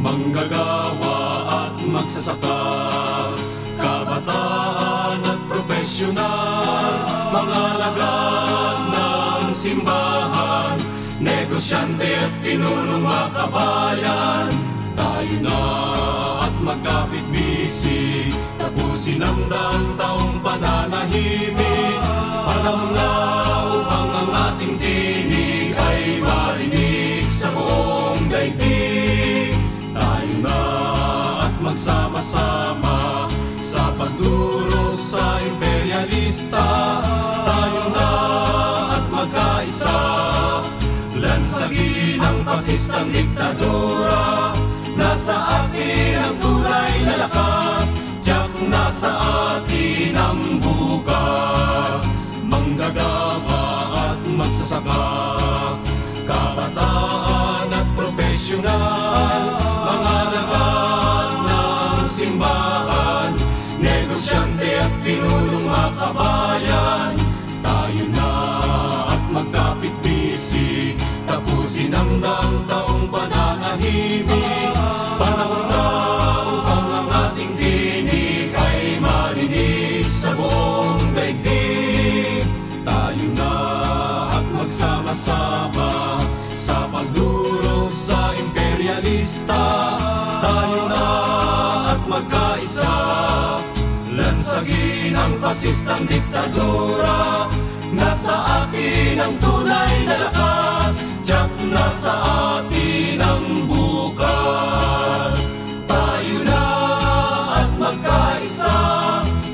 manggagawa at magsasaka, kabataan at profesional, mga lagad ng simbahan, negosyante at pinunong makabayan, tayo na at magkapit bisig, tapusin ang daang taong pananahimik, panahon na upang ang ating tinig magsama-sama sa pagdurog sa imperialista. Tayo na at magkaisa, lansagin ang pasistang diktadura. Nasa atin ang tunay na lakas, tiyak nasa atin ang bukas. Manggagawa at magsasaka, kabataan at profesional, simbahan, negosyante at pinulong makabayan. Tayo na at magkapit bisig, tapusin ang daang taong pananahimik. Panahon na upang ang ating dinig ay marinig sa buong daigdig. Tayo na at magsama-sama sa pagdurog sa imperialista. Lansagin ang pasistang diktadura. Nasa atin ang tunay na lakas, tiyak nasa atin ang bukas. Tayo na at magkaisa,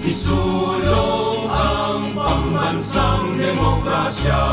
isulong ang pambansang demokrasya.